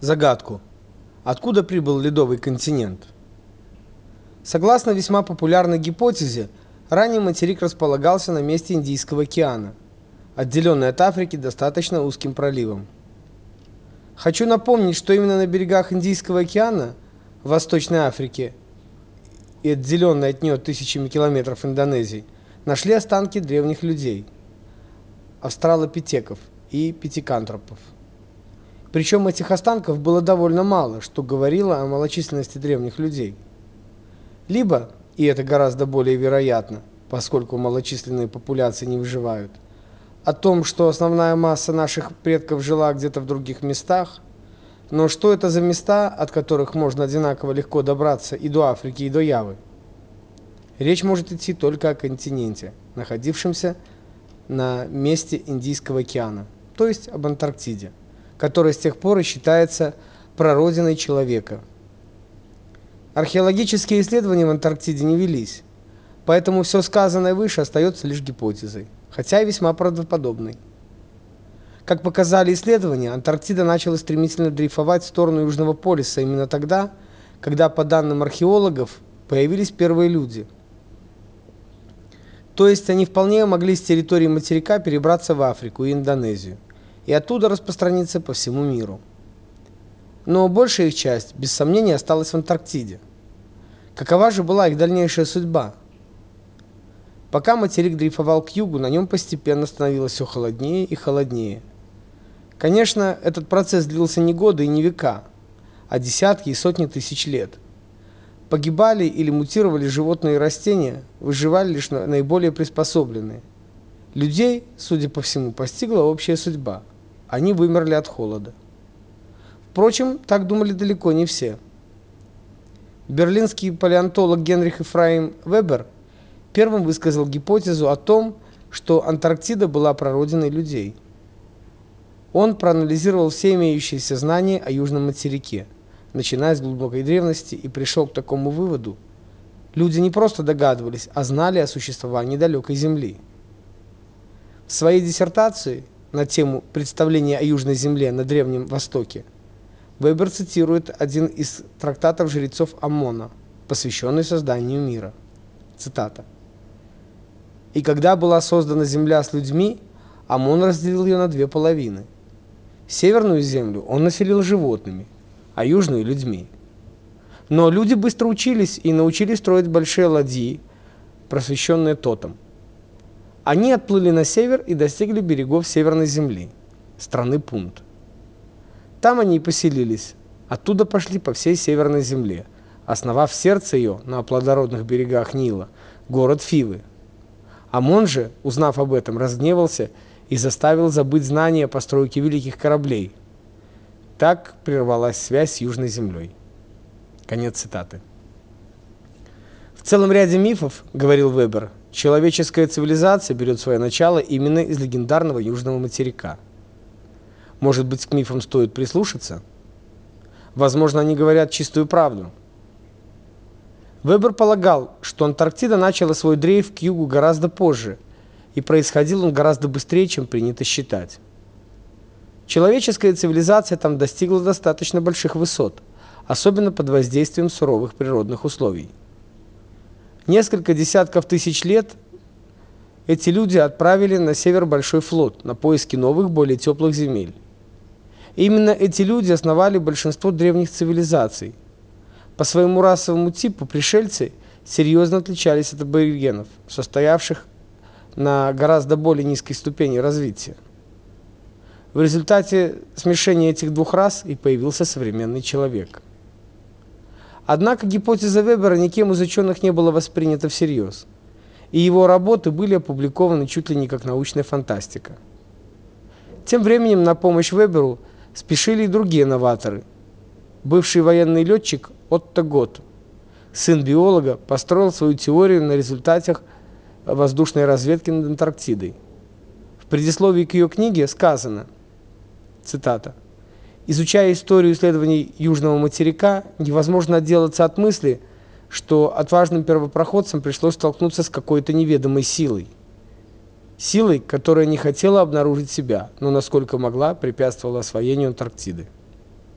Загадку. Откуда прибыл ледовый континент? Согласно весьма популярной гипотезе, ранее материк располагался на месте Индийского океана, отделенный от Африки достаточно узким проливом. Хочу напомнить, что именно на берегах Индийского океана, в Восточной Африке и отделенной от нее тысячами километров Индонезии, нашли останки древних людей – австралопитеков и пятикантропов. Причем этих останков было довольно мало, что говорило о малочисленности древних людей. Либо, и это гораздо более вероятно, поскольку малочисленные популяции не выживают, о том, что основная масса наших предков жила где-то в других местах, но что это за места, от которых можно одинаково легко добраться и до Африки, и до Явы? Речь может идти только о континенте, находившемся на месте Индийского океана, то есть об Антарктиде которая с тех пор и считается прародиной человека. Археологические исследования в Антарктиде не велись, поэтому все сказанное выше остается лишь гипотезой, хотя и весьма правдоподобной. Как показали исследования, Антарктида начала стремительно дрейфовать в сторону Южного полюса именно тогда, когда, по данным археологов, появились первые люди. То есть они вполне могли с территории материка перебраться в Африку и Индонезию и оттуда распространиться по всему миру. Но большая их часть, без сомнения, осталась в Антарктиде. Какова же была их дальнейшая судьба? Пока материк дрейфовал к югу, на нем постепенно становилось все холоднее и холоднее. Конечно, этот процесс длился не годы и не века, а десятки и сотни тысяч лет. Погибали или мутировали животные и растения, выживали лишь наиболее приспособленные. Людей, судя по всему, постигла общая судьба – они вымерли от холода. Впрочем, так думали далеко не все. Берлинский палеонтолог Генрих Ефраим Вебер первым высказал гипотезу о том, что Антарктида была прародиной людей. Он проанализировал все имеющиеся знания о южном материке, начиная с глубокой древности, и пришел к такому выводу: люди не просто догадывались, а знали о существовании далекой Земли. В своей диссертации на тему представления о Южной Земле на Древнем Востоке, Вебер цитирует один из трактатов жрецов Амона, посвященный созданию мира. Цитата. «И когда была создана земля с людьми, Амон разделил ее на две половины. Северную землю он населил животными, а южную – людьми. Но люди быстро учились и научились строить большие ладьи, просвещенные тотом. Они отплыли на север и достигли берегов Северной земли, страны Пунт. Там они и поселились. Оттуда пошли по всей Северной земле, основав сердце ее на плодородных берегах Нила, город Фивы. Амон же, узнав об этом, разгневался и заставил забыть знания о постройке великих кораблей. Так прервалась связь с Южной землей. Конец цитаты. В целом ряде мифов, говорил Вебер, Человеческая цивилизация берет свое начало именно из легендарного южного материка. Может быть, к мифам стоит прислушаться? Возможно, они говорят чистую правду. Вебер полагал, что Антарктида начала свой дрейф к югу гораздо позже, и происходил он гораздо быстрее, чем принято считать. Человеческая цивилизация там достигла достаточно больших высот, особенно под воздействием суровых природных условий. Несколько десятков тысяч лет эти люди отправили на север большой флот на поиски новых, более теплых земель. именно эти люди основали большинство древних цивилизаций. По своему расовому типу пришельцы серьезно отличались от аборигенов, состоявших на гораздо более низкой ступени развития. В результате смешения этих двух рас и появился современный человек. Однако гипотеза Вебера никем из ученых не была воспринята всерьез, и его работы были опубликованы чуть ли не как научная фантастика. Тем временем на помощь Веберу спешили и другие новаторы. Бывший военный летчик Отто Гот, сын биолога, построил свою теорию на результатах воздушной разведки над Антарктидой. В предисловии к ее книге сказано, цитата, Изучая историю исследований Южного материка, невозможно отделаться от мысли, что отважным первопроходцам пришлось столкнуться с какой-то неведомой силой. Силой, которая не хотела обнаружить себя, но насколько могла препятствовала освоению Антарктиды.